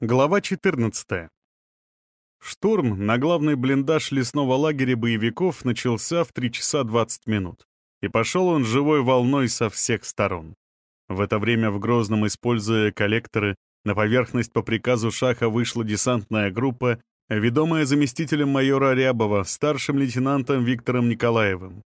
Глава 14. Штурм на главный блиндаж лесного лагеря боевиков начался в 3 часа 20 минут. И пошел он живой волной со всех сторон. В это время в Грозном, используя коллекторы, на поверхность по приказу Шаха вышла десантная группа, ведомая заместителем майора Рябова, старшим лейтенантом Виктором Николаевым.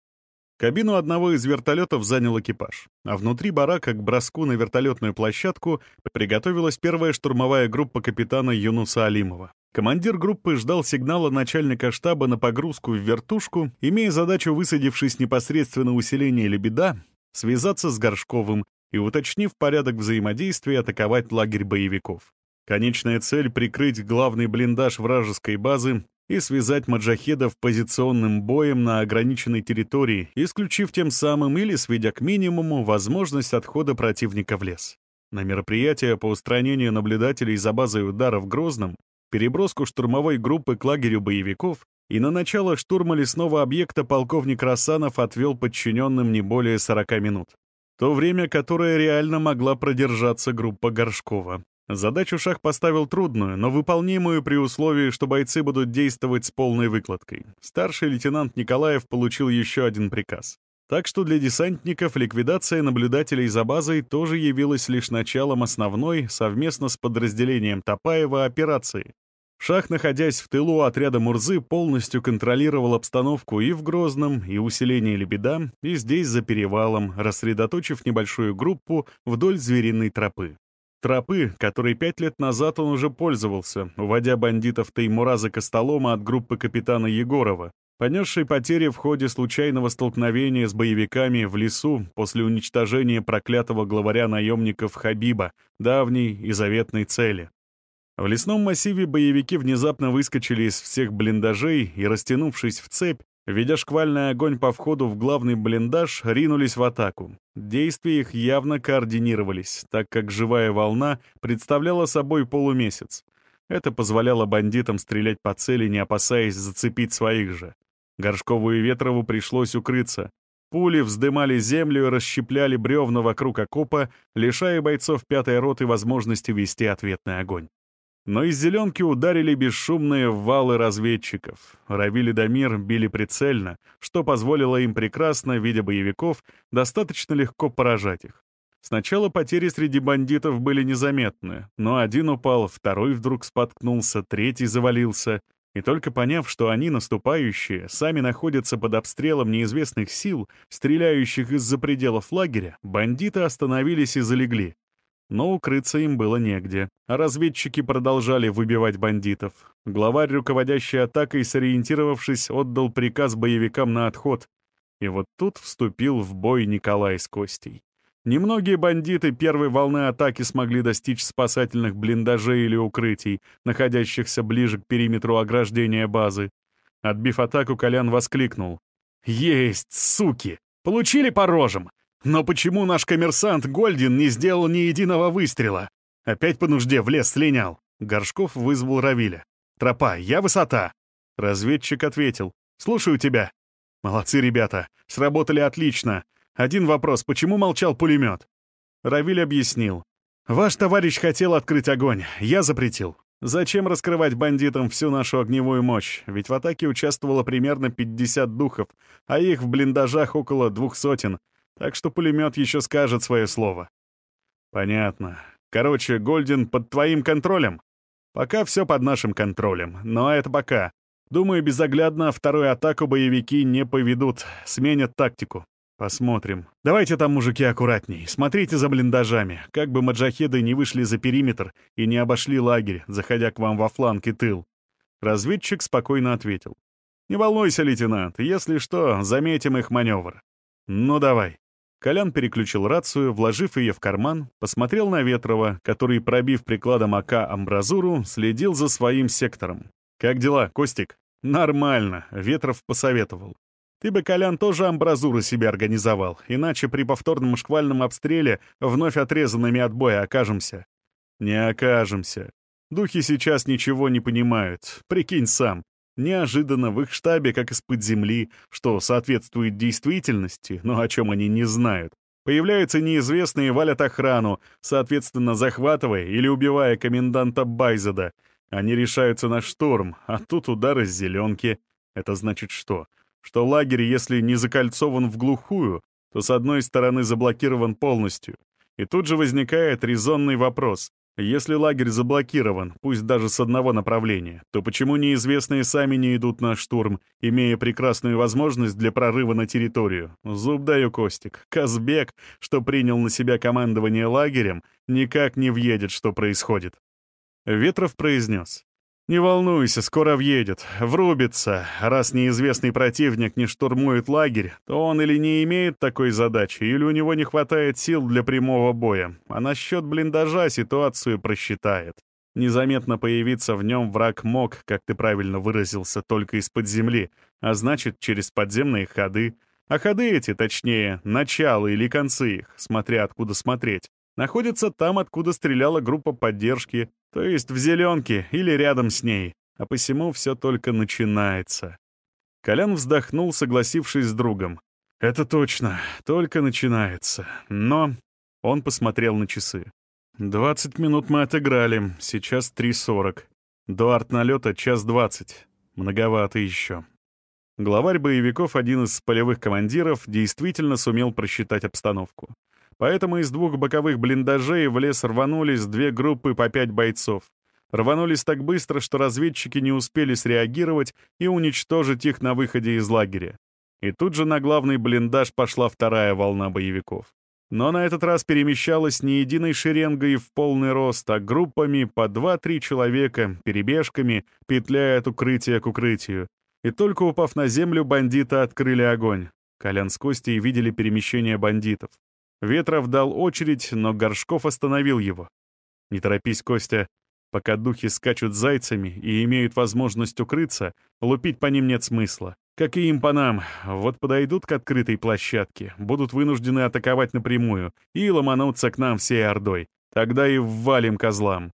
Кабину одного из вертолетов занял экипаж, а внутри барака к броску на вертолетную площадку приготовилась первая штурмовая группа капитана Юнуса Алимова. Командир группы ждал сигнала начальника штаба на погрузку в вертушку, имея задачу, высадившись непосредственно у селения Лебеда, связаться с Горшковым и, уточнив порядок взаимодействия, атаковать лагерь боевиков. Конечная цель — прикрыть главный блиндаж вражеской базы и связать маджахедов позиционным боем на ограниченной территории, исключив тем самым или сведя к минимуму возможность отхода противника в лес. На мероприятие по устранению наблюдателей за базой удара в Грозном, переброску штурмовой группы к лагерю боевиков и на начало штурма лесного объекта полковник Рассанов отвел подчиненным не более 40 минут. То время, которое реально могла продержаться группа Горшкова. Задачу Шах поставил трудную, но выполнимую при условии, что бойцы будут действовать с полной выкладкой. Старший лейтенант Николаев получил еще один приказ. Так что для десантников ликвидация наблюдателей за базой тоже явилась лишь началом основной, совместно с подразделением Топаева, операции. Шах, находясь в тылу отряда Мурзы, полностью контролировал обстановку и в Грозном, и усиление Лебеда, и здесь за перевалом, рассредоточив небольшую группу вдоль звериной тропы. Тропы, которой пять лет назад он уже пользовался, уводя бандитов Теймураза Костолома от группы капитана Егорова, понесшей потери в ходе случайного столкновения с боевиками в лесу после уничтожения проклятого главаря наемников Хабиба, давней и заветной цели. В лесном массиве боевики внезапно выскочили из всех блиндажей и, растянувшись в цепь, Ведя шквальный огонь по входу в главный блиндаж, ринулись в атаку. Действия их явно координировались, так как живая волна представляла собой полумесяц. Это позволяло бандитам стрелять по цели, не опасаясь зацепить своих же. Горшкову и Ветрову пришлось укрыться. Пули вздымали землю и расщепляли бревна вокруг окопа, лишая бойцов пятой роты возможности вести ответный огонь. Но из зеленки ударили бесшумные валы разведчиков. Равили Дамир били прицельно, что позволило им прекрасно, видя боевиков, достаточно легко поражать их. Сначала потери среди бандитов были незаметны, но один упал, второй вдруг споткнулся, третий завалился. И только поняв, что они, наступающие, сами находятся под обстрелом неизвестных сил, стреляющих из-за пределов лагеря, бандиты остановились и залегли. Но укрыться им было негде, разведчики продолжали выбивать бандитов. Главарь, руководящий атакой, сориентировавшись, отдал приказ боевикам на отход. И вот тут вступил в бой Николай с Костей. Немногие бандиты первой волны атаки смогли достичь спасательных блиндажей или укрытий, находящихся ближе к периметру ограждения базы. Отбив атаку, Колян воскликнул. «Есть, суки! Получили по рожам! Но почему наш коммерсант Гольдин не сделал ни единого выстрела? Опять по нужде в лес слинял. Горшков вызвал Равиля. «Тропа, я высота!» Разведчик ответил. «Слушаю тебя». «Молодцы, ребята. Сработали отлично. Один вопрос. Почему молчал пулемет?» Равиль объяснил. «Ваш товарищ хотел открыть огонь. Я запретил. Зачем раскрывать бандитам всю нашу огневую мощь? Ведь в атаке участвовало примерно 50 духов, а их в блиндажах около двух сотен. Так что пулемет еще скажет свое слово. Понятно. Короче, Гольдин под твоим контролем? Пока все под нашим контролем, но это пока. Думаю, безоглядно вторую атаку боевики не поведут, сменят тактику. Посмотрим. Давайте там, мужики, аккуратней. Смотрите за блиндажами, как бы маджахеды не вышли за периметр и не обошли лагерь, заходя к вам во фланг и тыл. Разведчик спокойно ответил. «Не волнуйся, лейтенант, если что, заметим их маневр. Ну давай». Колян переключил рацию, вложив ее в карман, посмотрел на Ветрова, который, пробив прикладом АК амбразуру, следил за своим сектором. «Как дела, Костик?» «Нормально», — Ветров посоветовал. «Ты бы, Колян, тоже амбразуру себе организовал, иначе при повторном шквальном обстреле вновь отрезанными от боя окажемся». «Не окажемся. Духи сейчас ничего не понимают. Прикинь сам. Неожиданно в их штабе, как из-под земли, что соответствует действительности, но о чем они не знают, Появляются неизвестные валят охрану, соответственно, захватывая или убивая коменданта Байзеда. Они решаются на штурм, а тут удар из зеленки. Это значит что? Что лагерь, если не закольцован в глухую, то с одной стороны заблокирован полностью. И тут же возникает резонный вопрос. Если лагерь заблокирован, пусть даже с одного направления, то почему неизвестные сами не идут на штурм, имея прекрасную возможность для прорыва на территорию? Зуб даю, Костик. Казбек, что принял на себя командование лагерем, никак не въедет, что происходит. Ветров произнес. «Не волнуйся, скоро въедет, врубится. Раз неизвестный противник не штурмует лагерь, то он или не имеет такой задачи, или у него не хватает сил для прямого боя. А насчет блиндажа ситуацию просчитает. Незаметно появиться в нем враг мог, как ты правильно выразился, только из-под земли, а значит, через подземные ходы. А ходы эти, точнее, начало или концы их, смотря откуда смотреть, находятся там, откуда стреляла группа поддержки, то есть в зеленке или рядом с ней, а посему все только начинается. Колян вздохнул, согласившись с другом. «Это точно, только начинается. Но...» Он посмотрел на часы. «Двадцать минут мы отыграли, сейчас три сорок. До артналета час двадцать. Многовато еще». Главарь боевиков, один из полевых командиров, действительно сумел просчитать обстановку. Поэтому из двух боковых блиндажей в лес рванулись две группы по пять бойцов. Рванулись так быстро, что разведчики не успели среагировать и уничтожить их на выходе из лагеря. И тут же на главный блиндаж пошла вторая волна боевиков. Но на этот раз перемещалась не единой шеренгой в полный рост, а группами по 2-3 человека, перебежками, петляя от укрытия к укрытию. И только упав на землю, бандиты открыли огонь. Колян с Костей видели перемещение бандитов. Ветров дал очередь, но Горшков остановил его. «Не торопись, Костя. Пока духи скачут зайцами и имеют возможность укрыться, лупить по ним нет смысла. Как и им по нам. Вот подойдут к открытой площадке, будут вынуждены атаковать напрямую и ломануться к нам всей ордой. Тогда и ввалим козлам».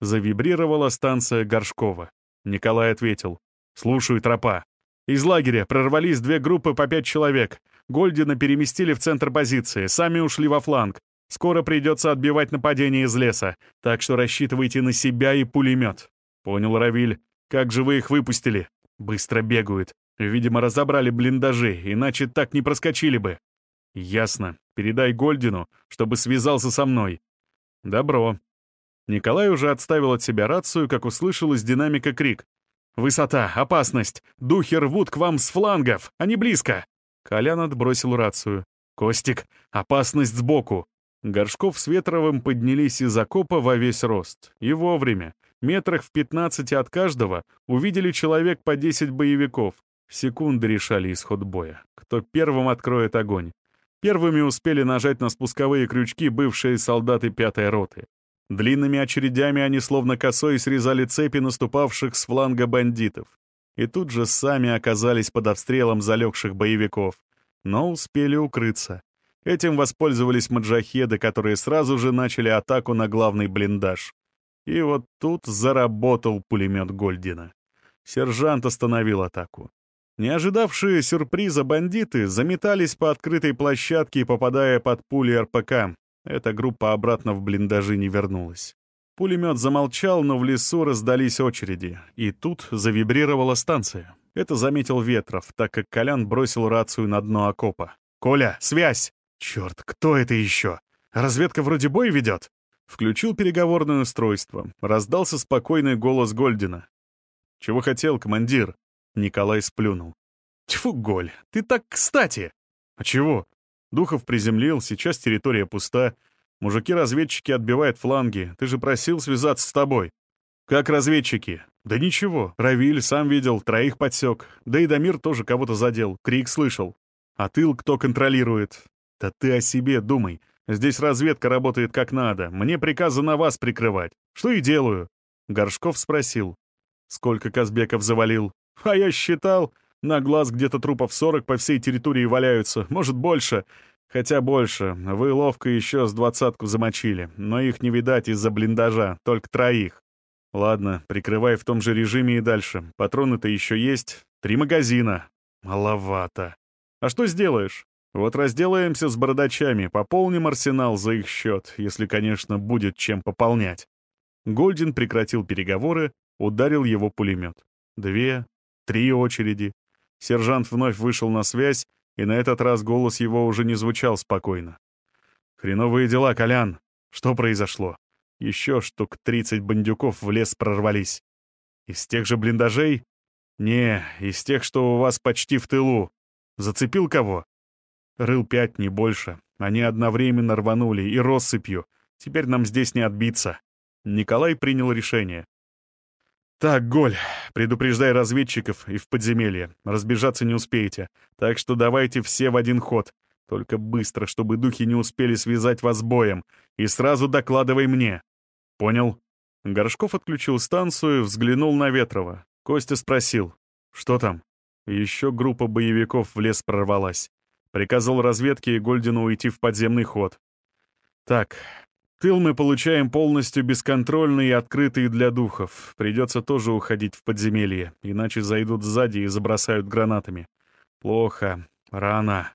Завибрировала станция Горшкова. Николай ответил. «Слушаю, тропа. Из лагеря прорвались две группы по пять человек. Гольдина переместили в центр позиции, сами ушли во фланг. Скоро придется отбивать нападение из леса, так что рассчитывайте на себя и пулемет. Понял, Равиль. Как же вы их выпустили? Быстро бегают. Видимо, разобрали блиндажи, иначе так не проскочили бы. Ясно. Передай Гольдину, чтобы связался со мной. Добро. Николай уже отставил от себя рацию, как услышал из динамика крик. «Высота! Опасность! Духи рвут к вам с флангов! Они близко!» Колян отбросил рацию. «Костик, опасность сбоку!» Горшков с Ветровым поднялись из окопа во весь рост. И вовремя. Метрах в пятнадцати от каждого увидели человек по десять боевиков. Секунды решали исход боя. Кто первым откроет огонь. Первыми успели нажать на спусковые крючки бывшие солдаты пятой роты. Длинными очередями они словно косой срезали цепи наступавших с фланга бандитов и тут же сами оказались под обстрелом залегших боевиков, но успели укрыться. Этим воспользовались маджахеды, которые сразу же начали атаку на главный блиндаж. И вот тут заработал пулемет Гольдина. Сержант остановил атаку. Не ожидавшие сюрприза бандиты заметались по открытой площадке, попадая под пули РПК. Эта группа обратно в блиндажи не вернулась. Пулемет замолчал, но в лесу раздались очереди, и тут завибрировала станция. Это заметил Ветров, так как Колян бросил рацию на дно окопа. «Коля, связь!» «Черт, кто это еще? Разведка вроде бой ведет?» Включил переговорное устройство. Раздался спокойный голос Гольдина. «Чего хотел, командир?» Николай сплюнул. «Тьфу, Голь, ты так кстати!» «А чего?» Духов приземлил, сейчас территория пуста. Мужики-разведчики отбивают фланги. Ты же просил связаться с тобой. Как разведчики? Да ничего. Равиль сам видел, троих подсек. Да и Дамир тоже кого-то задел. Крик слышал. А тыл кто контролирует? Да ты о себе думай. Здесь разведка работает как надо. Мне приказано вас прикрывать. Что и делаю. Горшков спросил. Сколько Казбеков завалил? А я считал. На глаз где-то трупов 40 по всей территории валяются. Может, больше. Хотя больше. Вы ловко еще с двадцатку замочили, но их не видать из-за блиндажа, только троих. Ладно, прикрывай в том же режиме и дальше. Патроны-то еще есть. Три магазина. Маловато. А что сделаешь? Вот разделаемся с бородачами, пополним арсенал за их счет, если, конечно, будет чем пополнять. Гольдин прекратил переговоры, ударил его пулемет. Две, три очереди. Сержант вновь вышел на связь, и на этот раз голос его уже не звучал спокойно. «Хреновые дела, Колян. Что произошло? Еще штук тридцать бандюков в лес прорвались. Из тех же блиндажей? Не, из тех, что у вас почти в тылу. Зацепил кого? Рыл пять, не больше. Они одновременно рванули и россыпью. Теперь нам здесь не отбиться. Николай принял решение. «Так, Голь, предупреждай разведчиков и в подземелье. Разбежаться не успеете. Так что давайте все в один ход. Только быстро, чтобы духи не успели связать вас боем. И сразу докладывай мне. Понял?» Горшков отключил станцию, взглянул на Ветрова. Костя спросил, что там? Еще группа боевиков в лес прорвалась. Приказал разведке и Гольдину уйти в подземный ход. Так, тыл мы получаем полностью бесконтрольный и открытый для духов. Придется тоже уходить в подземелье, иначе зайдут сзади и забросают гранатами. Плохо. Рано.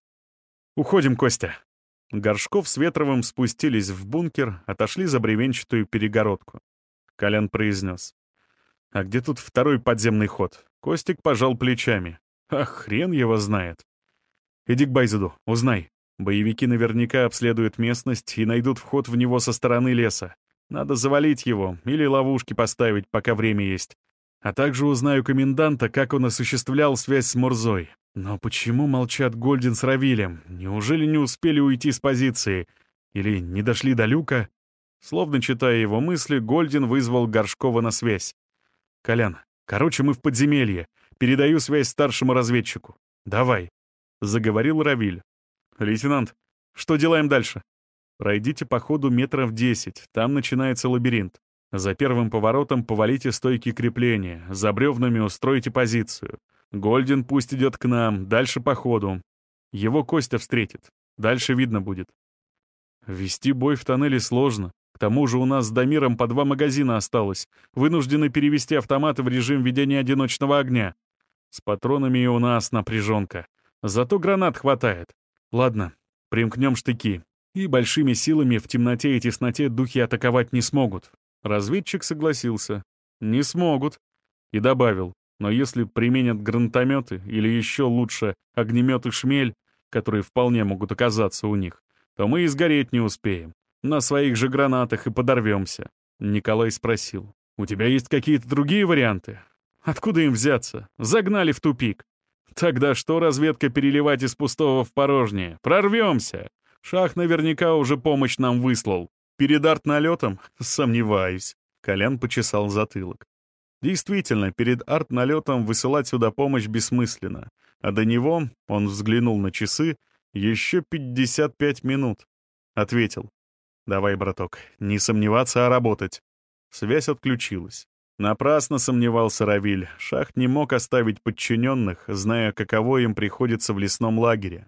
Уходим, Костя. Горшков с Ветровым спустились в бункер, отошли за бревенчатую перегородку. Колян произнес. «А где тут второй подземный ход?» Костик пожал плечами. «Ах, хрен его знает». «Иди к Байзеду, узнай. Боевики наверняка обследуют местность и найдут вход в него со стороны леса. Надо завалить его или ловушки поставить, пока время есть. А также узнаю коменданта, как он осуществлял связь с Мурзой. Но почему молчат Гольдин с Равилем? Неужели не успели уйти с позиции? Или не дошли до люка? Словно читая его мысли, Гольдин вызвал Горшкова на связь. «Колян, короче, мы в подземелье. Передаю связь старшему разведчику. Давай», — заговорил Равиль. «Лейтенант, что делаем дальше?» «Пройдите по ходу метров десять, там начинается лабиринт. За первым поворотом повалите стойки крепления, за бревнами устройте позицию. Гольдин пусть идет к нам, дальше по ходу. Его Костя встретит. Дальше видно будет. Вести бой в тоннеле сложно. К тому же у нас с Дамиром по два магазина осталось. Вынуждены перевести автоматы в режим ведения одиночного огня. С патронами и у нас напряженка. Зато гранат хватает. Ладно, примкнем штыки. И большими силами в темноте и тесноте духи атаковать не смогут. Разведчик согласился. Не смогут. И добавил. Но если применят гранатометы или еще лучше огнеметы «Шмель», которые вполне могут оказаться у них, то мы и сгореть не успеем. На своих же гранатах и подорвемся. Николай спросил. «У тебя есть какие-то другие варианты?» «Откуда им взяться? Загнали в тупик». «Тогда что разведка переливать из пустого в порожнее? Прорвемся!» Шах наверняка уже помощь нам выслал. Перед арт-налетом? Сомневаюсь. Колян почесал затылок. Действительно, перед арт-налетом высылать сюда помощь бессмысленно. А до него, он взглянул на часы, еще 55 минут. Ответил. «Давай, браток, не сомневаться, а работать». Связь отключилась. Напрасно сомневался Равиль. Шахт не мог оставить подчиненных, зная, каково им приходится в лесном лагере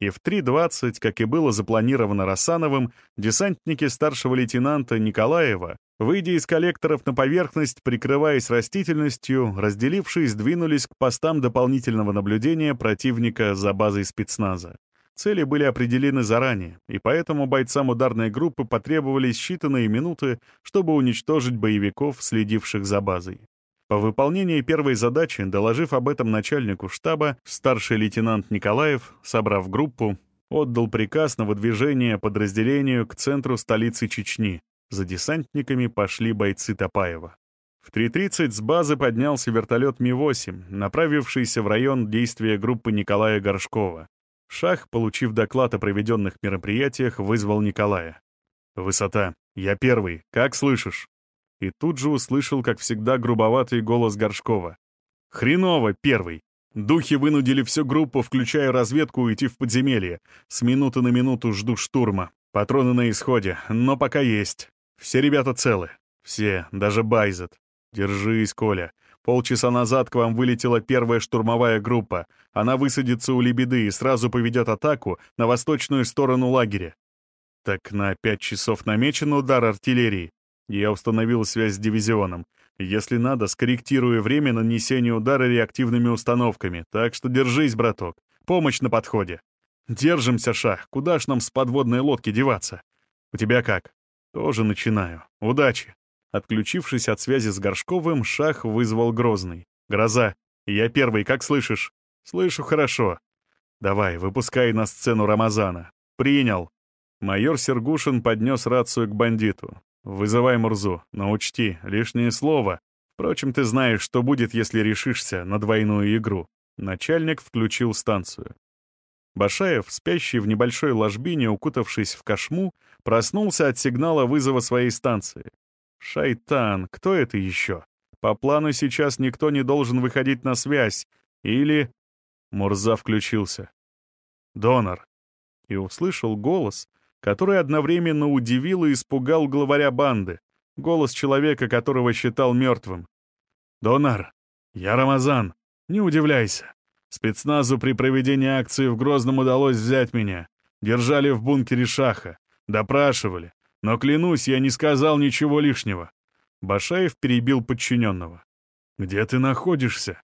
и в 3.20, как и было запланировано Рассановым, десантники старшего лейтенанта Николаева, выйдя из коллекторов на поверхность, прикрываясь растительностью, разделившись, двинулись к постам дополнительного наблюдения противника за базой спецназа. Цели были определены заранее, и поэтому бойцам ударной группы потребовались считанные минуты, чтобы уничтожить боевиков, следивших за базой. По выполнении первой задачи, доложив об этом начальнику штаба, старший лейтенант Николаев, собрав группу, отдал приказ на выдвижение подразделению к центру столицы Чечни. За десантниками пошли бойцы Топаева. В 3.30 с базы поднялся вертолет Ми-8, направившийся в район действия группы Николая Горшкова. Шах, получив доклад о проведенных мероприятиях, вызвал Николая. «Высота. Я первый. Как слышишь?» и тут же услышал, как всегда, грубоватый голос Горшкова. «Хреново, первый! Духи вынудили всю группу, включая разведку, уйти в подземелье. С минуты на минуту жду штурма. Патроны на исходе, но пока есть. Все ребята целы. Все, даже Байзет. Держись, Коля. Полчаса назад к вам вылетела первая штурмовая группа. Она высадится у Лебеды и сразу поведет атаку на восточную сторону лагеря. Так на пять часов намечен удар артиллерии. Я установил связь с дивизионом. Если надо, скорректирую время нанесения удара реактивными установками, так что держись, браток. Помощь на подходе. Держимся, Шах. Куда ж нам с подводной лодки деваться? У тебя как? Тоже начинаю. Удачи. Отключившись от связи с Горшковым, Шах вызвал Грозный. «Гроза, я первый, как слышишь?» «Слышу хорошо. Давай, выпускай на сцену Рамазана. Принял». Майор Сергушин поднес рацию к бандиту. «Вызывай Мурзу, но учти, лишнее слово. Впрочем, ты знаешь, что будет, если решишься на двойную игру». Начальник включил станцию. Башаев, спящий в небольшой ложбине, укутавшись в кошму, проснулся от сигнала вызова своей станции. «Шайтан, кто это еще? По плану сейчас никто не должен выходить на связь. Или...» Мурза включился. «Донор». И услышал голос, который одновременно удивил и испугал главаря банды, голос человека, которого считал мертвым. «Донор, я Рамазан, не удивляйся. Спецназу при проведении акции в Грозном удалось взять меня. Держали в бункере Шаха, допрашивали. Но, клянусь, я не сказал ничего лишнего». Башаев перебил подчиненного. «Где ты находишься?»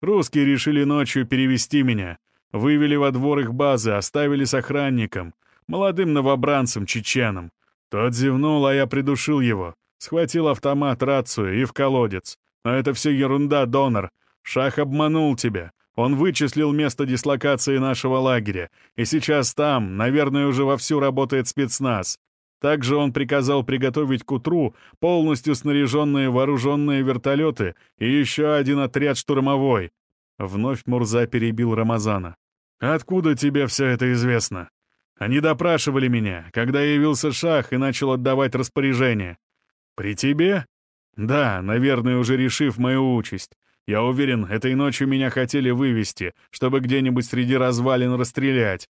«Русские решили ночью перевести меня. Вывели во двор их базы, оставили с охранником молодым новобранцем, чеченом. Тот зевнул, а я придушил его. Схватил автомат, рацию и в колодец. Но это все ерунда, донор. Шах обманул тебя. Он вычислил место дислокации нашего лагеря. И сейчас там, наверное, уже вовсю работает спецназ. Также он приказал приготовить к утру полностью снаряженные вооруженные вертолеты и еще один отряд штурмовой. Вновь Мурза перебил Рамазана. «Откуда тебе все это известно?» Они допрашивали меня, когда явился Шах и начал отдавать распоряжения. При тебе? Да, наверное, уже решив мою участь. Я уверен, этой ночью меня хотели вывести, чтобы где-нибудь среди развалин расстрелять.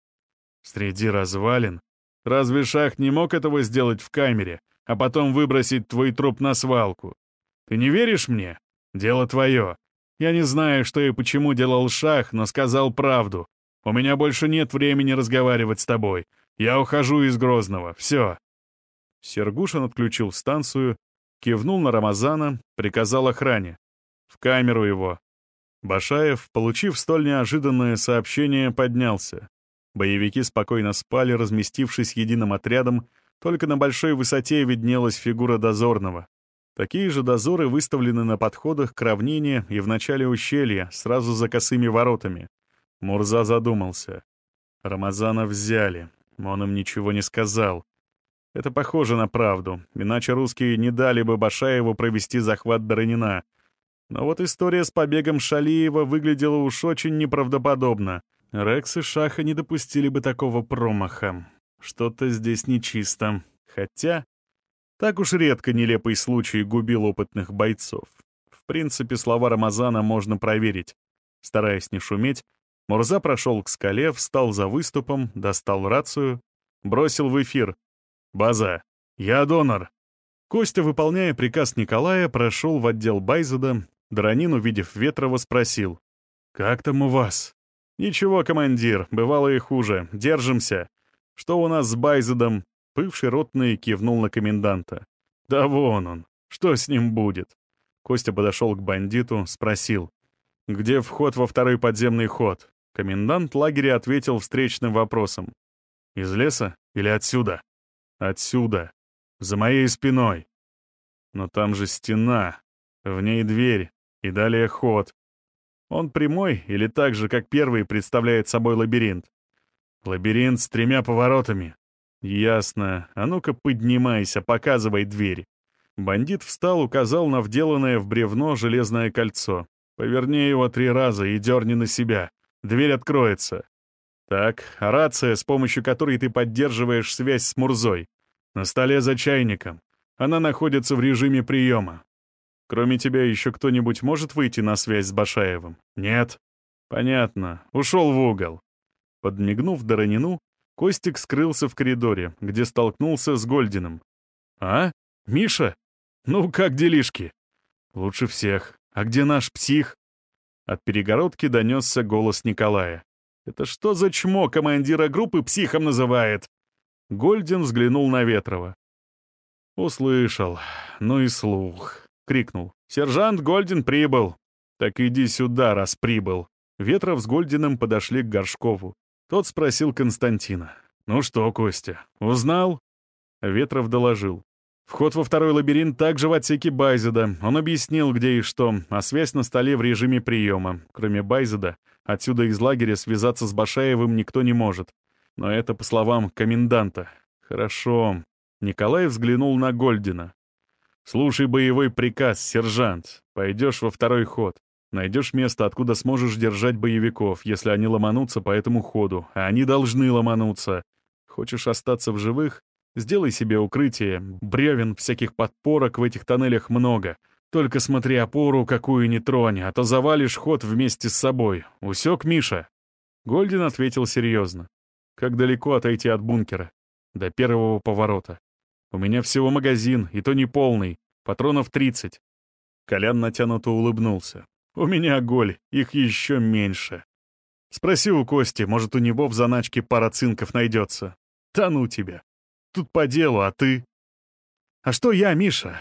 Среди развалин? Разве Шах не мог этого сделать в камере, а потом выбросить твой труп на свалку? Ты не веришь мне? Дело твое. Я не знаю, что и почему делал Шах, но сказал правду. У меня больше нет времени разговаривать с тобой. Я ухожу из Грозного. Все». Сергушин отключил станцию, кивнул на Рамазана, приказал охране. «В камеру его». Башаев, получив столь неожиданное сообщение, поднялся. Боевики спокойно спали, разместившись единым отрядом, только на большой высоте виднелась фигура дозорного. Такие же дозоры выставлены на подходах к равнине и в начале ущелья, сразу за косыми воротами. Мурза задумался. Рамазана взяли. Он им ничего не сказал. Это похоже на правду, иначе русские не дали бы Башаеву провести захват Доронина. Но вот история с побегом Шалиева выглядела уж очень неправдоподобно. Рекс и Шаха не допустили бы такого промаха. Что-то здесь нечисто. Хотя, так уж редко нелепый случай губил опытных бойцов. В принципе, слова Рамазана можно проверить. Стараясь не шуметь, Мурза прошел к скале, встал за выступом, достал рацию, бросил в эфир. «База, я донор». Костя, выполняя приказ Николая, прошел в отдел Байзеда. Дронин, увидев Ветрова, спросил. «Как там у вас?» «Ничего, командир, бывало и хуже. Держимся. Что у нас с Байзедом?» Бывший ротный кивнул на коменданта. «Да вон он. Что с ним будет?» Костя подошел к бандиту, спросил. «Где вход во второй подземный ход?» Комендант лагеря ответил встречным вопросом. «Из леса или отсюда?» «Отсюда. За моей спиной». «Но там же стена. В ней дверь. И далее ход. Он прямой или так же, как первый, представляет собой лабиринт?» «Лабиринт с тремя поворотами». «Ясно. А ну-ка поднимайся, показывай дверь». Бандит встал, указал на вделанное в бревно железное кольцо. «Поверни его три раза и дерни на себя. Дверь откроется. Так, рация, с помощью которой ты поддерживаешь связь с Мурзой. На столе за чайником. Она находится в режиме приема. Кроме тебя еще кто-нибудь может выйти на связь с Башаевым? Нет? Понятно. Ушел в угол. Подмигнув Доронину, Костик скрылся в коридоре, где столкнулся с Гольдиным. «А? Миша? Ну, как делишки?» «Лучше всех. А где наш псих?» От перегородки донесся голос Николая. «Это что за чмо командира группы психом называет?» Гольдин взглянул на Ветрова. «Услышал. Ну и слух», — крикнул. «Сержант Гольдин прибыл». «Так иди сюда, раз прибыл». Ветров с Гольдиным подошли к Горшкову. Тот спросил Константина. «Ну что, Костя, узнал?» Ветров доложил. Вход во второй лабиринт также в отсеке Байзеда. Он объяснил, где и что, а связь на столе в режиме приема. Кроме Байзеда, отсюда из лагеря связаться с Башаевым никто не может. Но это по словам коменданта. Хорошо. Николай взглянул на Гольдина. «Слушай боевой приказ, сержант. Пойдешь во второй ход. Найдешь место, откуда сможешь держать боевиков, если они ломанутся по этому ходу. А они должны ломануться. Хочешь остаться в живых? Сделай себе укрытие. Бревен, всяких подпорок в этих тоннелях много. Только смотри опору, какую не тронь, а то завалишь ход вместе с собой. Усек, Миша?» Гольдин ответил серьезно. «Как далеко отойти от бункера?» «До первого поворота. У меня всего магазин, и то не полный. Патронов 30». Колян натянуто улыбнулся. «У меня голь, их еще меньше. Спроси у Кости, может, у него в заначке пара цинков найдется. Да ну тебя!» Тут по делу, а ты? А что я, Миша?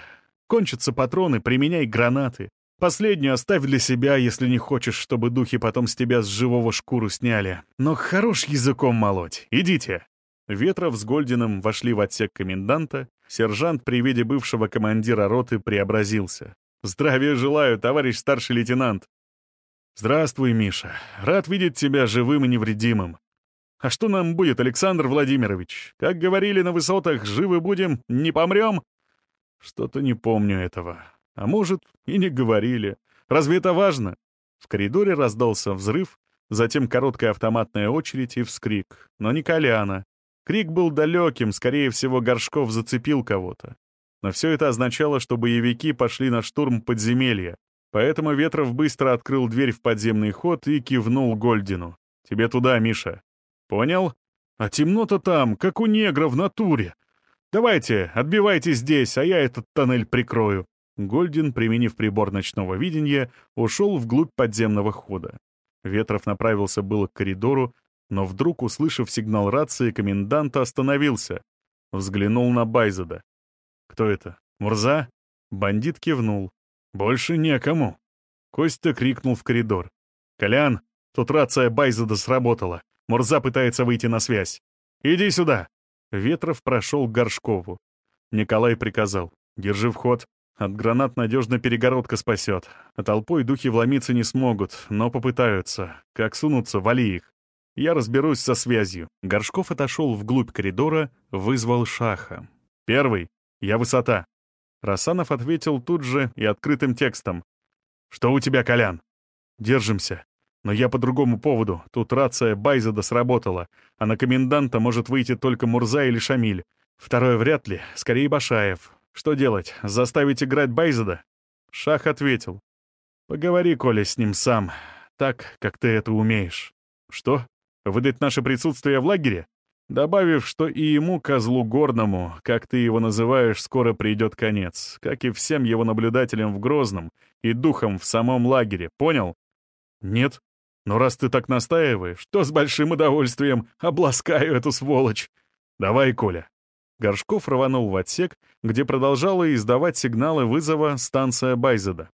Кончатся патроны, применяй гранаты. Последнюю оставь для себя, если не хочешь, чтобы духи потом с тебя с живого шкуру сняли. Но хорош языком молоть. Идите. Ветров с Гольдиным вошли в отсек коменданта. Сержант при виде бывшего командира роты преобразился. «Здравия желаю, товарищ старший лейтенант!» «Здравствуй, Миша. Рад видеть тебя живым и невредимым. А что нам будет, Александр Владимирович? Как говорили на высотах, живы будем, не помрем? Что-то не помню этого. А может, и не говорили. Разве это важно? В коридоре раздался взрыв, затем короткая автоматная очередь и вскрик. Но не Коляна. Крик был далеким, скорее всего, Горшков зацепил кого-то. Но все это означало, что боевики пошли на штурм подземелья. Поэтому Ветров быстро открыл дверь в подземный ход и кивнул Гольдину. «Тебе туда, Миша. Понял? А темно-то там, как у негра в натуре. Давайте, отбивайте здесь, а я этот тоннель прикрою». Гольдин, применив прибор ночного видения, ушел вглубь подземного хода. Ветров направился было к коридору, но вдруг, услышав сигнал рации, коменданта остановился. Взглянул на Байзада. «Кто это? Мурза?» Бандит кивнул. «Больше некому». Костя крикнул в коридор. «Колян, тут рация Байзада сработала. Мурза пытается выйти на связь. «Иди сюда!» Ветров прошел к Горшкову. Николай приказал. «Держи вход. От гранат надежно перегородка спасет. А толпой духи вломиться не смогут, но попытаются. Как сунутся, вали их. Я разберусь со связью». Горшков отошел вглубь коридора, вызвал Шаха. «Первый. Я высота». Расанов ответил тут же и открытым текстом. «Что у тебя, Колян?» «Держимся. Но я по другому поводу. Тут рация Байзада сработала, а на коменданта может выйти только Мурза или Шамиль. Второе вряд ли, скорее Башаев. Что делать, заставить играть Байзада? Шах ответил. Поговори, Коля, с ним сам, так, как ты это умеешь. Что? Выдать наше присутствие в лагере? Добавив, что и ему, козлу горному, как ты его называешь, скоро придет конец, как и всем его наблюдателям в Грозном и духам в самом лагере, понял? Нет, но раз ты так настаиваешь, то с большим удовольствием обласкаю эту сволочь. Давай, Коля». Горшков рванул в отсек, где продолжала издавать сигналы вызова станция Байзеда.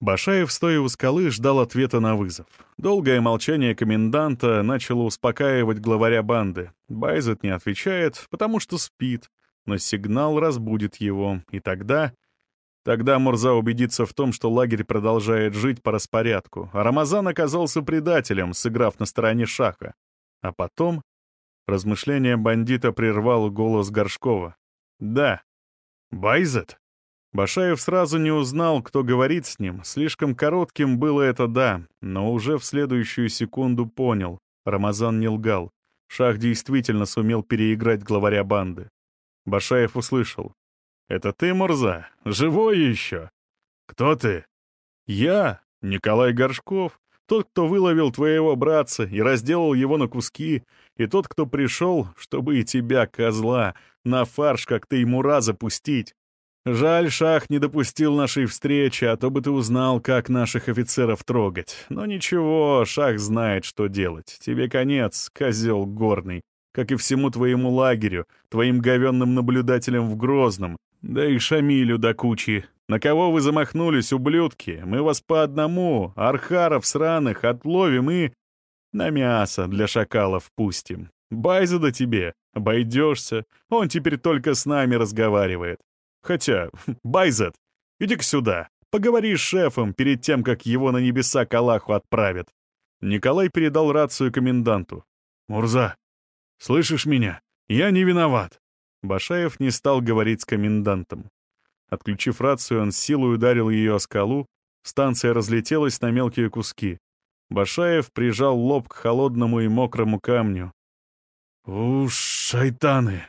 Башаев, стоя у скалы, ждал ответа на вызов. Долгое молчание коменданта начало успокаивать главаря банды. Байзет не отвечает, потому что спит, но сигнал разбудит его, и тогда Тогда Мурза убедится в том, что лагерь продолжает жить по распорядку, а Рамазан оказался предателем, сыграв на стороне шаха. А потом... Размышление бандита прервал голос Горшкова. «Да. Байзет?» Башаев сразу не узнал, кто говорит с ним. Слишком коротким было это «да», но уже в следующую секунду понял. Рамазан не лгал. Шах действительно сумел переиграть главаря банды. Башаев услышал. «Это ты, Мурза? Живой еще?» «Кто ты?» «Я, Николай Горшков, тот, кто выловил твоего братца и разделал его на куски, и тот, кто пришел, чтобы и тебя, козла, на фарш, как ты ему раза пустить. Жаль, Шах не допустил нашей встречи, а то бы ты узнал, как наших офицеров трогать. Но ничего, Шах знает, что делать. Тебе конец, козел горный, как и всему твоему лагерю, твоим говенным наблюдателям в Грозном, да и Шамилю до кучи. На кого вы замахнулись, ублюдки? Мы вас по одному, архаров сраных, отловим и...» На мясо для шакалов пустим. Байзада тебе, обойдешься. Он теперь только с нами разговаривает. Хотя, Байзад, иди-ка сюда. Поговори с шефом перед тем, как его на небеса к Аллаху отправят. Николай передал рацию коменданту. «Мурза, слышишь меня? Я не виноват». Башаев не стал говорить с комендантом. Отключив рацию, он силой ударил ее о скалу, станция разлетелась на мелкие куски. Башаев прижал лоб к холодному и мокрому камню. «Уж, шайтаны!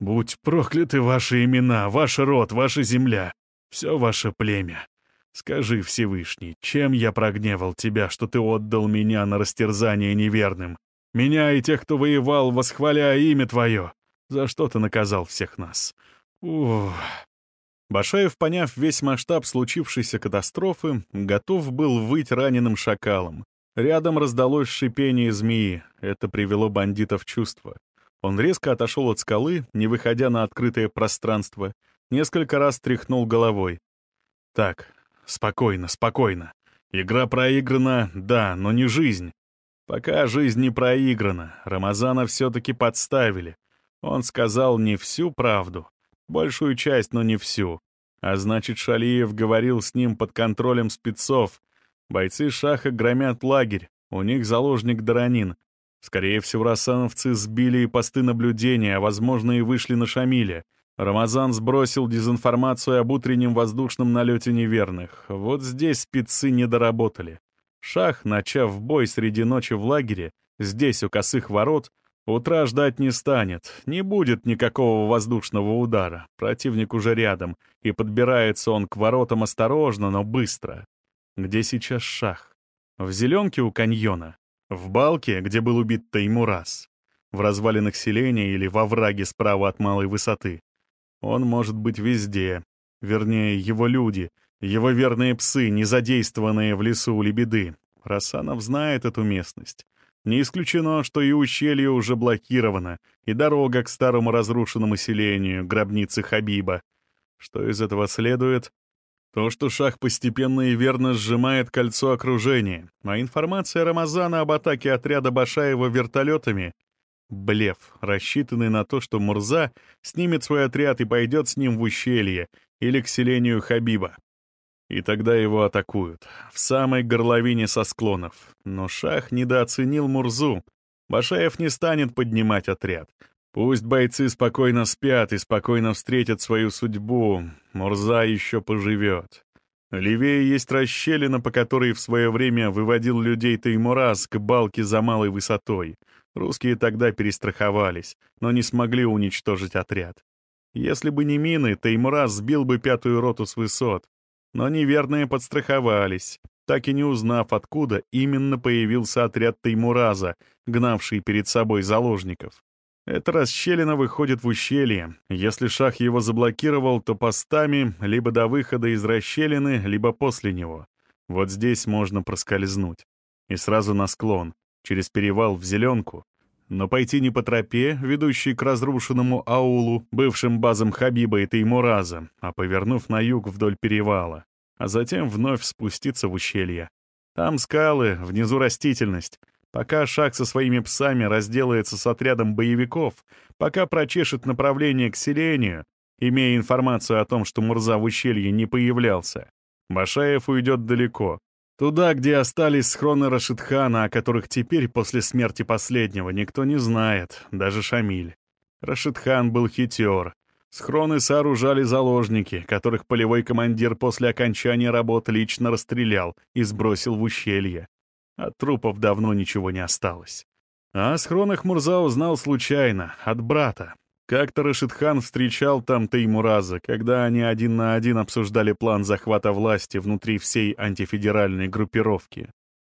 Будь прокляты ваши имена, ваш род, ваша земля, все ваше племя. Скажи, Всевышний, чем я прогневал тебя, что ты отдал меня на растерзание неверным? Меня и тех, кто воевал, восхваляя имя твое. За что ты наказал всех нас? Ух...» Башаев, поняв весь масштаб случившейся катастрофы, готов был выть раненым шакалом. Рядом раздалось шипение змеи. Это привело бандита в чувство. Он резко отошел от скалы, не выходя на открытое пространство, несколько раз тряхнул головой. «Так, спокойно, спокойно. Игра проиграна, да, но не жизнь. Пока жизнь не проиграна, Рамазана все-таки подставили. Он сказал не всю правду, большую часть, но не всю. А значит, Шалиев говорил с ним под контролем спецов. Бойцы Шаха громят лагерь, у них заложник Даранин. Скорее всего, рассановцы сбили и посты наблюдения, а, возможно, и вышли на Шамиле. Рамазан сбросил дезинформацию об утреннем воздушном налете неверных. Вот здесь спецы не доработали. Шах, начав бой среди ночи в лагере, здесь, у косых ворот, Утра ждать не станет, не будет никакого воздушного удара. Противник уже рядом, и подбирается он к воротам осторожно, но быстро. Где сейчас шах? В зеленке у каньона? В балке, где был убит Таймурас? В развалинах селения или во враге справа от малой высоты? Он может быть везде. Вернее, его люди, его верные псы, не задействованные в лесу Лебеды. Расанов знает эту местность. Не исключено, что и ущелье уже блокировано, и дорога к старому разрушенному селению, гробнице Хабиба. Что из этого следует? То, что Шах постепенно и верно сжимает кольцо окружения, а информация Рамазана об атаке отряда Башаева вертолетами — блеф, рассчитанный на то, что Мурза снимет свой отряд и пойдет с ним в ущелье или к селению Хабиба. И тогда его атакуют, в самой горловине со склонов. Но Шах недооценил Мурзу. Башаев не станет поднимать отряд. Пусть бойцы спокойно спят и спокойно встретят свою судьбу. Мурза еще поживет. Левее есть расщелина, по которой в свое время выводил людей Таймураз к балке за малой высотой. Русские тогда перестраховались, но не смогли уничтожить отряд. Если бы не мины, Таймураз сбил бы пятую роту с высот. Но неверные подстраховались, так и не узнав, откуда именно появился отряд Таймураза, гнавший перед собой заложников. Эта расщелина выходит в ущелье. Если шах его заблокировал, то постами либо до выхода из расщелины, либо после него. Вот здесь можно проскользнуть. И сразу на склон, через перевал в зеленку. Но пойти не по тропе, ведущей к разрушенному аулу, бывшим базам Хабиба и Теймураза, а повернув на юг вдоль перевала, а затем вновь спуститься в ущелье. Там скалы, внизу растительность. Пока Шаг со своими псами разделается с отрядом боевиков, пока прочешет направление к селению, имея информацию о том, что Мурза в ущелье не появлялся, Башаев уйдет далеко, Туда, где остались схроны Рашидхана, о которых теперь, после смерти последнего, никто не знает, даже Шамиль. Рашидхан был хитер. Схроны сооружали заложники, которых полевой командир после окончания работы лично расстрелял и сбросил в ущелье. От трупов давно ничего не осталось. А о схронах Мурза узнал случайно, от брата, как-то Рашидхан встречал там Теймураза, когда они один на один обсуждали план захвата власти внутри всей антифедеральной группировки.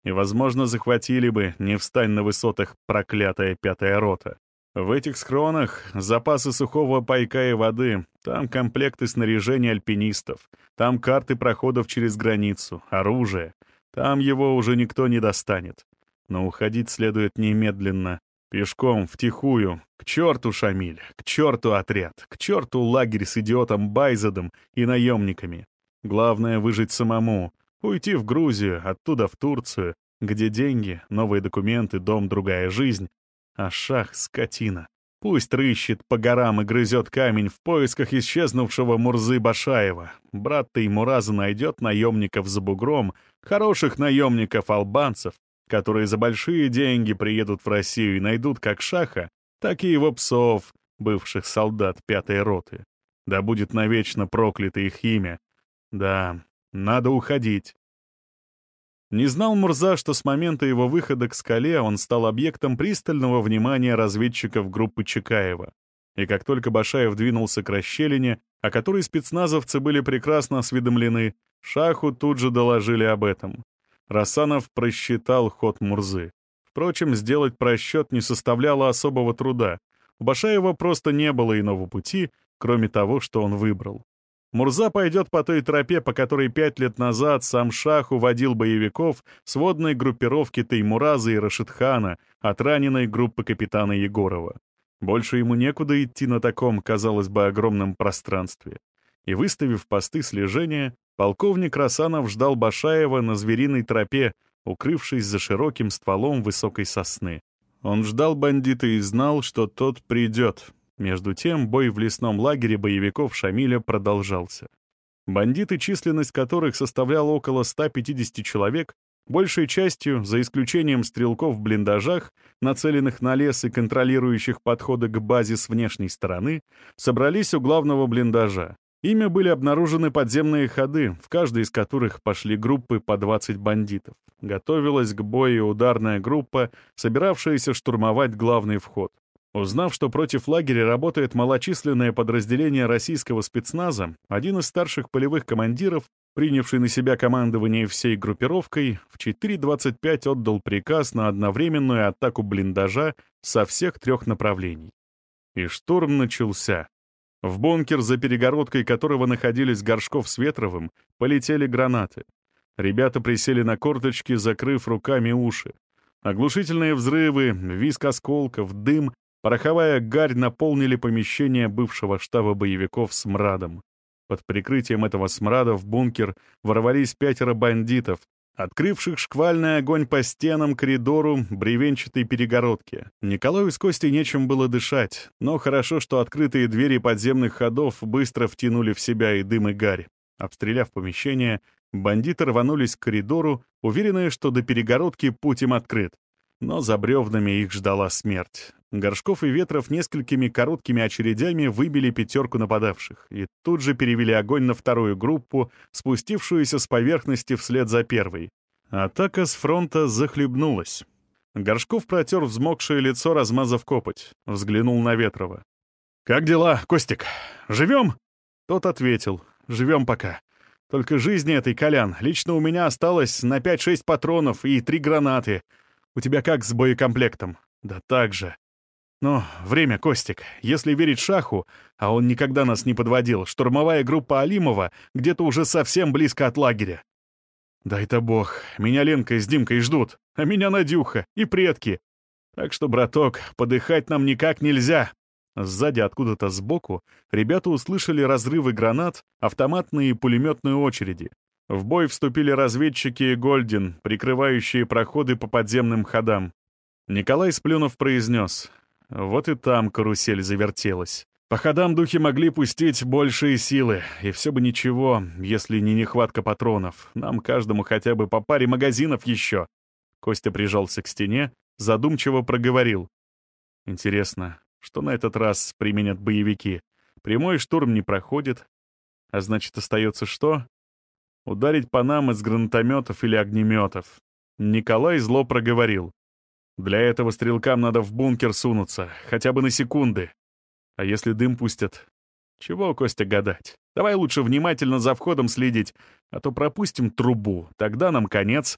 И, возможно, захватили бы, не встань на высотах, проклятая пятая рота. В этих схронах запасы сухого пайка и воды, там комплекты снаряжения альпинистов, там карты проходов через границу, оружие. Там его уже никто не достанет. Но уходить следует немедленно, Пешком, втихую. К черту Шамиль, к черту отряд, к черту лагерь с идиотом Байзадом и наемниками. Главное — выжить самому, уйти в Грузию, оттуда в Турцию, Где деньги, новые документы, дом, другая жизнь. А шах — скотина. Пусть рыщет по горам и грызет камень в поисках исчезнувшего Мурзы Башаева. Брат-то ему раза найдет наемников за бугром, хороших наемников-албанцев, которые за большие деньги приедут в Россию и найдут как Шаха, так и его псов, бывших солдат пятой роты. Да будет навечно проклято их имя. Да, надо уходить. Не знал Мурза, что с момента его выхода к скале он стал объектом пристального внимания разведчиков группы Чекаева. И как только Башаев двинулся к расщелине, о которой спецназовцы были прекрасно осведомлены, Шаху тут же доложили об этом. Расанов просчитал ход Мурзы. Впрочем, сделать просчет не составляло особого труда. У Башаева просто не было иного пути, кроме того, что он выбрал. Мурза пойдет по той тропе, по которой пять лет назад сам Шах уводил боевиков с водной группировки Таймураза и Рашидхана от раненой группы капитана Егорова. Больше ему некуда идти на таком, казалось бы, огромном пространстве. И выставив посты слежения, полковник Расанов ждал Башаева на звериной тропе, укрывшись за широким стволом высокой сосны. Он ждал бандита и знал, что тот придет, между тем, бой в лесном лагере боевиков Шамиля продолжался. Бандиты, численность которых составляла около 150 человек, большей частью, за исключением стрелков в блиндажах, нацеленных на лес и контролирующих подходы к базе с внешней стороны, собрались у главного блиндажа. Ими были обнаружены подземные ходы, в каждой из которых пошли группы по 20 бандитов. Готовилась к бою ударная группа, собиравшаяся штурмовать главный вход. Узнав, что против лагеря работает малочисленное подразделение российского спецназа, один из старших полевых командиров, принявший на себя командование всей группировкой, в 4.25 отдал приказ на одновременную атаку блиндажа со всех трех направлений. И штурм начался. В бункер, за перегородкой которого находились Горшков с Ветровым, полетели гранаты. Ребята присели на корточки, закрыв руками уши. Оглушительные взрывы, визг осколков, дым Пороховая гарь наполнили помещение бывшего штаба боевиков смрадом. Под прикрытием этого смрада в бункер ворвались пятеро бандитов, открывших шквальный огонь по стенам, коридору, бревенчатой перегородке. Николаю с Костей нечем было дышать, но хорошо, что открытые двери подземных ходов быстро втянули в себя и дым, и гарь. Обстреляв помещение, бандиты рванулись к коридору, уверенные, что до перегородки путь им открыт. Но за бревнами их ждала смерть. Горшков и Ветров несколькими короткими очередями выбили пятерку нападавших и тут же перевели огонь на вторую группу, спустившуюся с поверхности вслед за первой. Атака с фронта захлебнулась. Горшков протер взмокшее лицо, размазав копоть. Взглянул на Ветрова. «Как дела, Костик? Живем?» Тот ответил. «Живем пока. Только жизни этой, Колян, лично у меня осталось на 5-6 патронов и три гранаты. У тебя как с боекомплектом?» «Да так же. Но время, Костик. Если верить Шаху, а он никогда нас не подводил, штурмовая группа Алимова где-то уже совсем близко от лагеря. Дай-то бог, меня Ленка с Димкой ждут, а меня Надюха и предки. Так что, браток, подыхать нам никак нельзя. Сзади, откуда-то сбоку, ребята услышали разрывы гранат, автоматные и пулеметные очереди. В бой вступили разведчики и Гольдин, прикрывающие проходы по подземным ходам. Николай Сплюнов произнес вот и там карусель завертелась. По ходам духи могли пустить большие силы, и все бы ничего, если не нехватка патронов. Нам каждому хотя бы по паре магазинов еще. Костя прижался к стене, задумчиво проговорил. Интересно, что на этот раз применят боевики? Прямой штурм не проходит. А значит, остается что? Ударить по нам из гранатометов или огнеметов. Николай зло проговорил. Для этого стрелкам надо в бункер сунуться, хотя бы на секунды. А если дым пустят? Чего, Костя, гадать? Давай лучше внимательно за входом следить, а то пропустим трубу, тогда нам конец.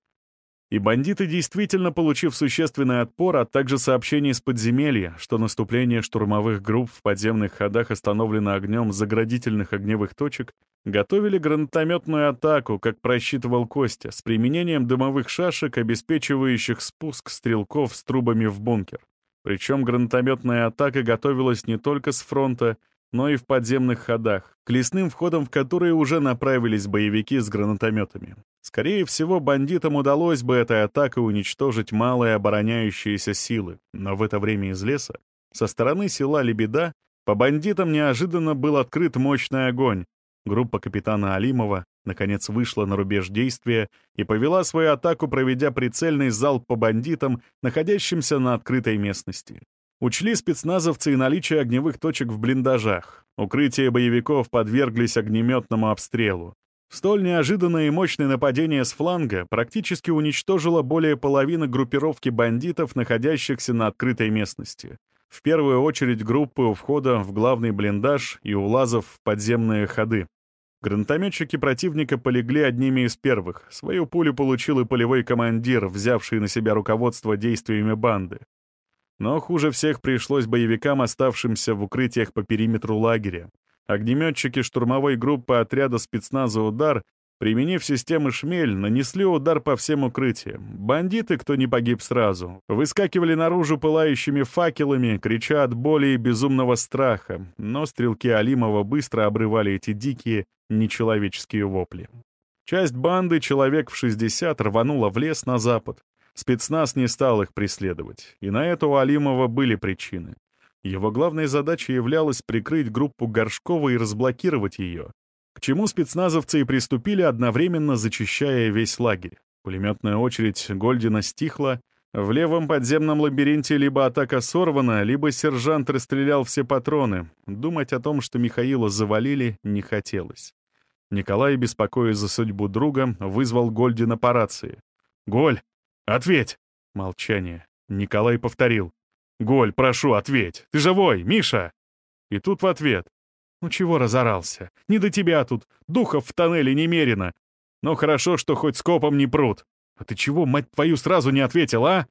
И бандиты, действительно получив существенный отпор, а также сообщение из подземелья, что наступление штурмовых групп в подземных ходах остановлено огнем заградительных огневых точек, готовили гранатометную атаку, как просчитывал Костя, с применением дымовых шашек, обеспечивающих спуск стрелков с трубами в бункер. Причем гранатометная атака готовилась не только с фронта, но и в подземных ходах, к лесным входам в которые уже направились боевики с гранатометами. Скорее всего, бандитам удалось бы этой атакой уничтожить малые обороняющиеся силы, но в это время из леса, со стороны села Лебеда, по бандитам неожиданно был открыт мощный огонь. Группа капитана Алимова наконец вышла на рубеж действия и повела свою атаку, проведя прицельный залп по бандитам, находящимся на открытой местности. Учли спецназовцы и наличие огневых точек в блиндажах. Укрытия боевиков подверглись огнеметному обстрелу. Столь неожиданное и мощное нападение с фланга практически уничтожило более половины группировки бандитов, находящихся на открытой местности. В первую очередь группы у входа в главный блиндаж и у лазов в подземные ходы. Гранатометчики противника полегли одними из первых. Свою пулю получил и полевой командир, взявший на себя руководство действиями банды. Но хуже всех пришлось боевикам, оставшимся в укрытиях по периметру лагеря. Огнеметчики штурмовой группы отряда спецназа «Удар», применив системы «Шмель», нанесли удар по всем укрытиям. Бандиты, кто не погиб сразу, выскакивали наружу пылающими факелами, крича от боли и безумного страха, но стрелки Алимова быстро обрывали эти дикие, нечеловеческие вопли. Часть банды, человек в 60, рванула в лес на запад, Спецназ не стал их преследовать, и на это у Алимова были причины. Его главной задачей являлось прикрыть группу Горшкова и разблокировать ее, к чему спецназовцы и приступили, одновременно зачищая весь лагерь. Пулеметная очередь Гольдина стихла, в левом подземном лабиринте либо атака сорвана, либо сержант расстрелял все патроны. Думать о том, что Михаила завалили, не хотелось. Николай, беспокоясь за судьбу друга, вызвал Гольдина по рации. «Голь, «Ответь!» Молчание. Николай повторил. «Голь, прошу, ответь! Ты живой, Миша!» И тут в ответ. «Ну чего разорался? Не до тебя тут. Духов в тоннеле немерено. Но хорошо, что хоть скопом не прут. А ты чего, мать твою, сразу не ответил, а?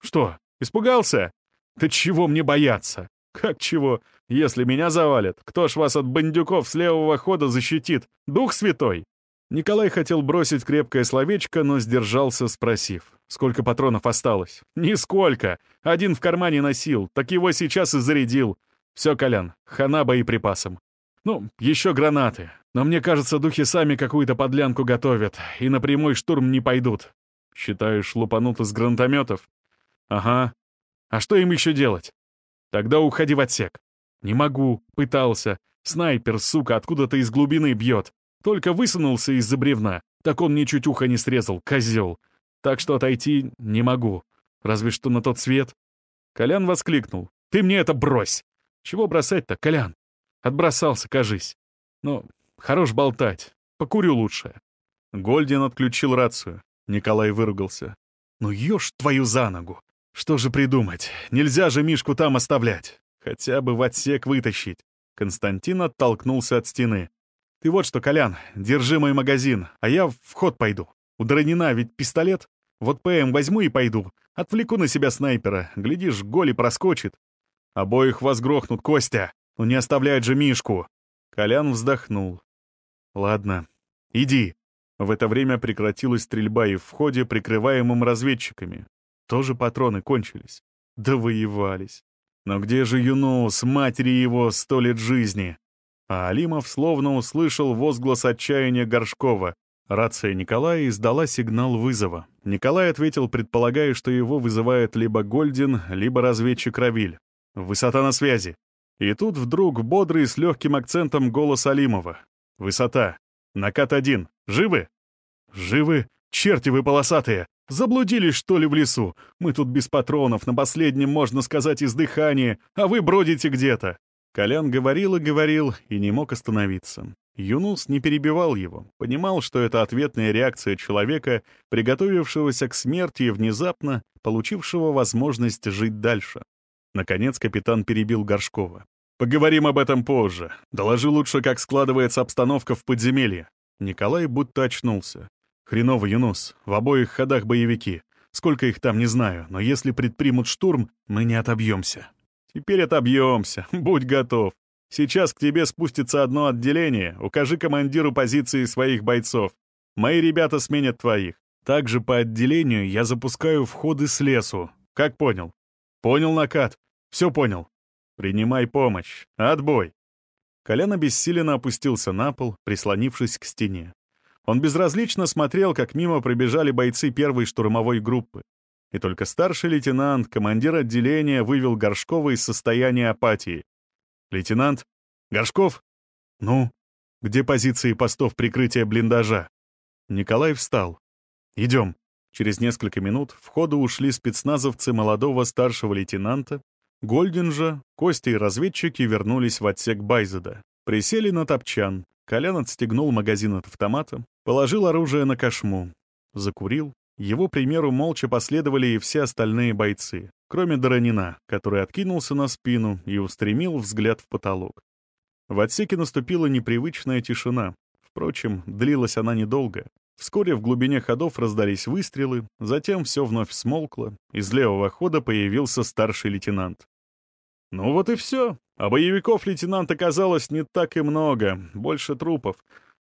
Что, испугался? Ты чего мне бояться? Как чего? Если меня завалят, кто ж вас от бандюков с левого хода защитит? Дух святой?» Николай хотел бросить крепкое словечко, но сдержался, спросив. «Сколько патронов осталось?» «Нисколько. Один в кармане носил, так его сейчас и зарядил. Все, Колян, хана боеприпасом. Ну, еще гранаты. Но мне кажется, духи сами какую-то подлянку готовят и на прямой штурм не пойдут. Считаешь, лупанут из гранатометов? Ага. А что им еще делать? Тогда уходи в отсек. Не могу. Пытался. Снайпер, сука, откуда-то из глубины бьет. Только высунулся из-за бревна, так он мне чуть ухо не срезал, козел. Так что отойти не могу. Разве что на тот свет. Колян воскликнул. «Ты мне это брось!» «Чего бросать-то, Колян?» Отбросался, кажись. «Ну, хорош болтать. Покурю лучше». Гольдин отключил рацию. Николай выругался. «Ну ешь твою за ногу! Что же придумать? Нельзя же Мишку там оставлять. Хотя бы в отсек вытащить». Константин оттолкнулся от стены. Ты вот что, Колян, держи мой магазин, а я в ход пойду. У Дронина ведь пистолет. Вот ПМ возьму и пойду. Отвлеку на себя снайпера. Глядишь, Голи проскочит. Обоих вас грохнут, Костя. Ну не оставляет же Мишку. Колян вздохнул. Ладно, иди. В это время прекратилась стрельба и в входе, прикрываемым разведчиками. Тоже патроны кончились. Да воевались. Но где же Юнус, матери его, сто лет жизни? А Алимов словно услышал возглас отчаяния Горшкова. Рация Николая издала сигнал вызова. Николай ответил, предполагая, что его вызывает либо Гольдин, либо разведчик Равиль. «Высота на связи». И тут вдруг бодрый с легким акцентом голос Алимова. «Высота. Накат один. Живы?» «Живы? Черти вы полосатые! Заблудились, что ли, в лесу? Мы тут без патронов, на последнем, можно сказать, издыхании, а вы бродите где-то. Колян говорил и говорил, и не мог остановиться. Юнус не перебивал его, понимал, что это ответная реакция человека, приготовившегося к смерти и внезапно получившего возможность жить дальше. Наконец капитан перебил Горшкова. «Поговорим об этом позже. Доложи лучше, как складывается обстановка в подземелье». Николай будто очнулся. «Хреново, Юнус. В обоих ходах боевики. Сколько их там, не знаю, но если предпримут штурм, мы не отобьемся». Теперь отобьемся, будь готов. Сейчас к тебе спустится одно отделение, укажи командиру позиции своих бойцов. Мои ребята сменят твоих. Также по отделению я запускаю входы с лесу. Как понял? Понял накат. Все понял. Принимай помощь. Отбой. Колян обессиленно опустился на пол, прислонившись к стене. Он безразлично смотрел, как мимо пробежали бойцы первой штурмовой группы. И только старший лейтенант, командир отделения, вывел Горшкова из состояния апатии. «Лейтенант? Горшков? Ну? Где позиции постов прикрытия блиндажа?» Николай встал. «Идем». Через несколько минут в ходу ушли спецназовцы молодого старшего лейтенанта. Гольдин же, Костя и разведчики вернулись в отсек Байзеда. Присели на топчан. Колян отстегнул магазин от автомата, положил оружие на кошму. Закурил. Его примеру молча последовали и все остальные бойцы, кроме Доронина, который откинулся на спину и устремил взгляд в потолок. В отсеке наступила непривычная тишина. Впрочем, длилась она недолго. Вскоре в глубине ходов раздались выстрелы, затем все вновь смолкло, из левого хода появился старший лейтенант. «Ну вот и все. А боевиков лейтенант оказалось не так и много, больше трупов.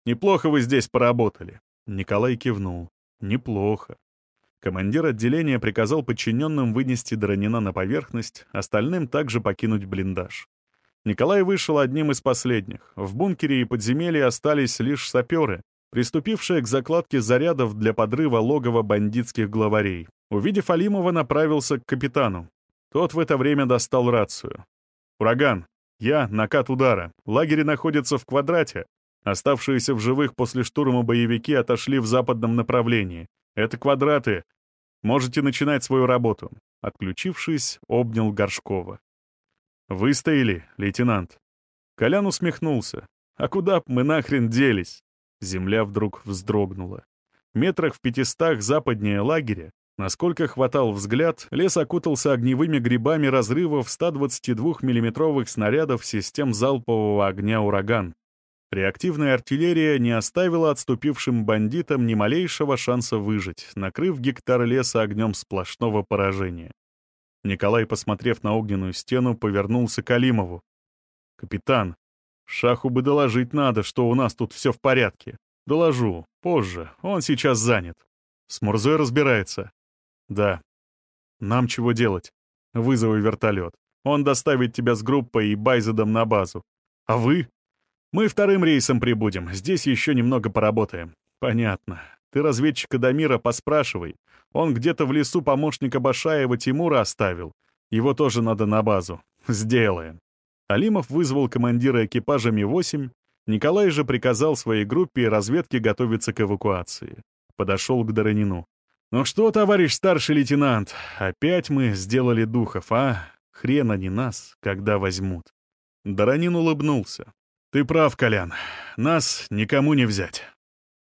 Неплохо вы здесь поработали». Николай кивнул. «Неплохо». Командир отделения приказал подчиненным вынести Доронина на поверхность, остальным также покинуть блиндаж. Николай вышел одним из последних. В бункере и подземелье остались лишь саперы, приступившие к закладке зарядов для подрыва логова бандитских главарей. Увидев Алимова, направился к капитану. Тот в это время достал рацию. «Ураган, я — накат удара. Лагерь находится в квадрате. Оставшиеся в живых после штурма боевики отошли в западном направлении. Это квадраты. Можете начинать свою работу». Отключившись, обнял Горшкова. «Выстояли, лейтенант». Колян усмехнулся. «А куда б мы нахрен делись?» Земля вдруг вздрогнула. Метрах в пятистах западнее лагеря, насколько хватал взгляд, лес окутался огневыми грибами разрывов 122 миллиметровых снарядов систем залпового огня «Ураган». Реактивная артиллерия не оставила отступившим бандитам ни малейшего шанса выжить, накрыв гектар леса огнем сплошного поражения. Николай, посмотрев на огненную стену, повернулся к Алимову. «Капитан, Шаху бы доложить надо, что у нас тут все в порядке. Доложу. Позже. Он сейчас занят. С Мурзой разбирается. Да. Нам чего делать? Вызовы вертолет. Он доставит тебя с группой и Байзедом на базу. А вы? Мы вторым рейсом прибудем. Здесь еще немного поработаем. Понятно. Ты разведчика Дамира поспрашивай. Он где-то в лесу помощника Башаева Тимура оставил. Его тоже надо на базу. Сделаем. Алимов вызвал командира экипажа Ми-8, Николай же приказал своей группе разведки готовиться к эвакуации. Подошел к Доронину. «Ну что, товарищ старший лейтенант, опять мы сделали духов, а? Хрен они нас, когда возьмут». Доронин улыбнулся. «Ты прав, Колян, нас никому не взять».